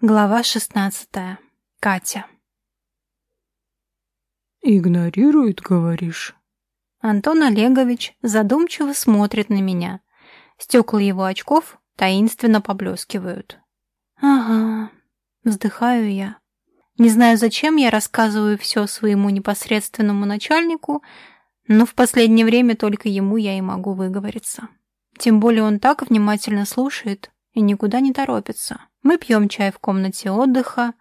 Глава шестнадцатая. Катя. «Игнорирует, говоришь?» Антон Олегович задумчиво смотрит на меня. Стекла его очков таинственно поблескивают. «Ага», — вздыхаю я. Не знаю, зачем я рассказываю все своему непосредственному начальнику, но в последнее время только ему я и могу выговориться. Тем более он так внимательно слушает и никуда не торопится. Мы пьем чай в комнате отдыха,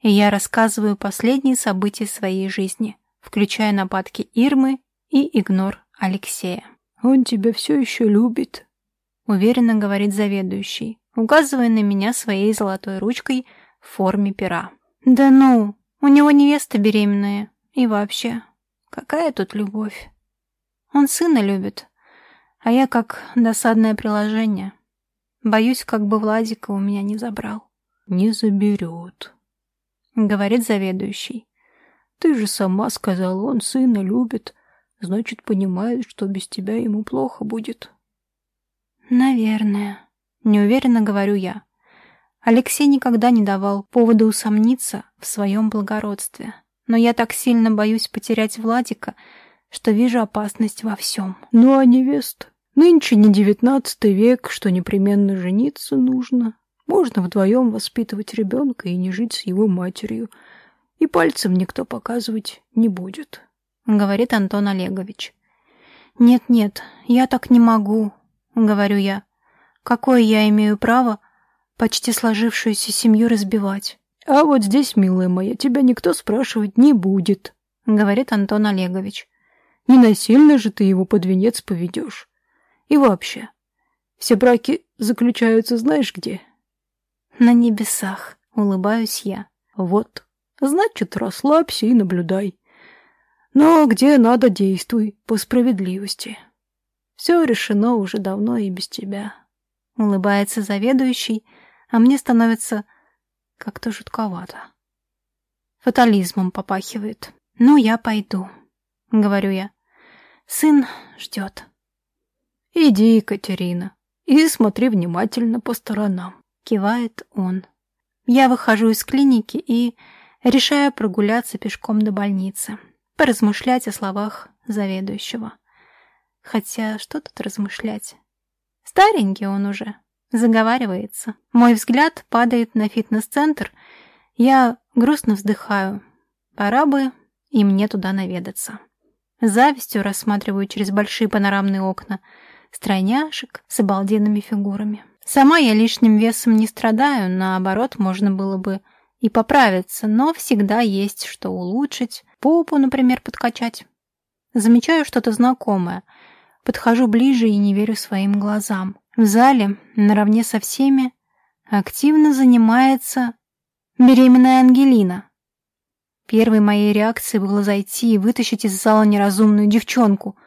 и я рассказываю последние события своей жизни, включая нападки Ирмы и игнор Алексея. «Он тебя все еще любит», — уверенно говорит заведующий, указывая на меня своей золотой ручкой в форме пера. «Да ну, у него невеста беременная. И вообще, какая тут любовь? Он сына любит, а я как досадное приложение». Боюсь, как бы Владика у меня не забрал. Не заберет, говорит заведующий. Ты же сама сказала, он сына любит. Значит, понимает, что без тебя ему плохо будет. Наверное. Неуверенно говорю я. Алексей никогда не давал повода усомниться в своем благородстве. Но я так сильно боюсь потерять Владика, что вижу опасность во всем. Ну а невеста? Нынче не девятнадцатый век, что непременно жениться нужно. Можно вдвоем воспитывать ребенка и не жить с его матерью. И пальцем никто показывать не будет, — говорит Антон Олегович. «Нет-нет, я так не могу», — говорю я. «Какое я имею право почти сложившуюся семью разбивать?» «А вот здесь, милая моя, тебя никто спрашивать не будет», — говорит Антон Олегович. «Не насильно же ты его под венец поведешь. И вообще, все браки заключаются знаешь где? На небесах, улыбаюсь я. Вот, значит, расслабься и наблюдай. Но где надо, действуй по справедливости. Все решено уже давно и без тебя. Улыбается заведующий, а мне становится как-то жутковато. Фатализмом попахивает. Ну, я пойду, говорю я. Сын ждет. «Иди, Екатерина, и смотри внимательно по сторонам», — кивает он. Я выхожу из клиники и решаю прогуляться пешком до больницы, поразмышлять о словах заведующего. Хотя что тут размышлять? Старенький он уже, заговаривается. Мой взгляд падает на фитнес-центр. Я грустно вздыхаю. Пора бы и мне туда наведаться. Завистью рассматриваю через большие панорамные окна — стройняшек с обалденными фигурами. Сама я лишним весом не страдаю, наоборот, можно было бы и поправиться, но всегда есть что улучшить, попу, например, подкачать. Замечаю что-то знакомое. Подхожу ближе и не верю своим глазам. В зале, наравне со всеми, активно занимается беременная Ангелина. Первой моей реакцией было зайти и вытащить из зала неразумную девчонку —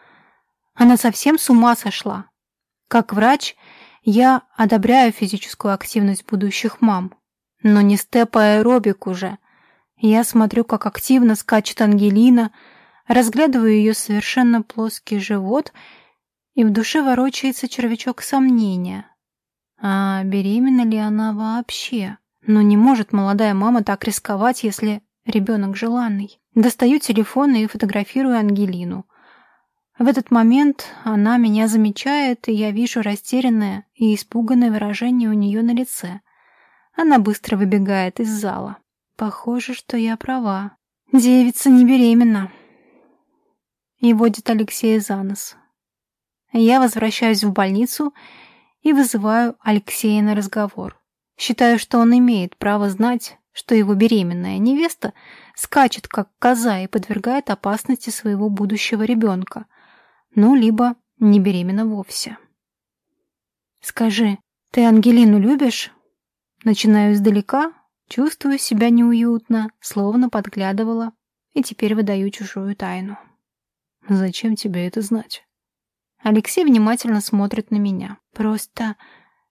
она совсем с ума сошла. Как врач, я одобряю физическую активность будущих мам. Но не степ, аэробик уже. Я смотрю, как активно скачет Ангелина, разглядываю ее совершенно плоский живот, и в душе ворочается червячок сомнения. А беременна ли она вообще? Но не может молодая мама так рисковать, если ребенок желанный. Достаю телефон и фотографирую Ангелину. В этот момент она меня замечает, и я вижу растерянное и испуганное выражение у нее на лице. Она быстро выбегает из зала. Похоже, что я права. Девица не беременна. И водит Алексея за нос. Я возвращаюсь в больницу и вызываю Алексея на разговор. Считаю, что он имеет право знать, что его беременная невеста скачет как коза и подвергает опасности своего будущего ребенка ну, либо не беременна вовсе. «Скажи, ты Ангелину любишь?» Начинаю издалека, чувствую себя неуютно, словно подглядывала, и теперь выдаю чужую тайну. «Зачем тебе это знать?» Алексей внимательно смотрит на меня. «Просто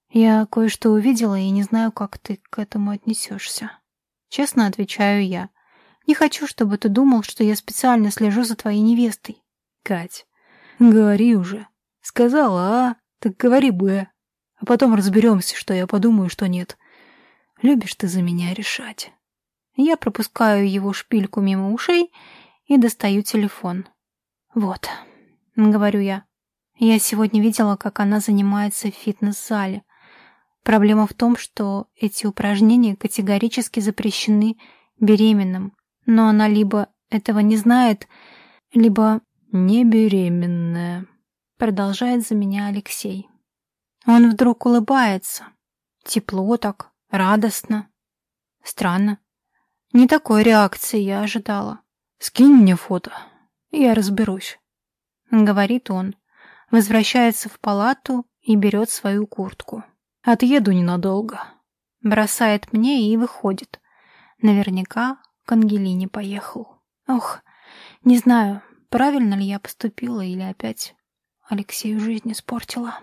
я кое-что увидела и не знаю, как ты к этому отнесешься». Честно отвечаю я. «Не хочу, чтобы ты думал, что я специально слежу за твоей невестой». «Кать, Говори уже. Сказала А, так говори Б. А потом разберемся, что я подумаю, что нет. Любишь ты за меня решать. Я пропускаю его шпильку мимо ушей и достаю телефон. Вот, говорю я. Я сегодня видела, как она занимается в фитнес-зале. Проблема в том, что эти упражнения категорически запрещены беременным, но она либо этого не знает, либо не беременная, продолжает за меня Алексей. Он вдруг улыбается. Тепло так, радостно. Странно. Не такой реакции я ожидала. «Скинь мне фото, я разберусь», — говорит он, возвращается в палату и берет свою куртку. «Отъеду ненадолго», бросает мне и выходит. Наверняка к Ангелине поехал. Ох, не знаю, правильно ли я поступила или опять Алексею жизнь испортила.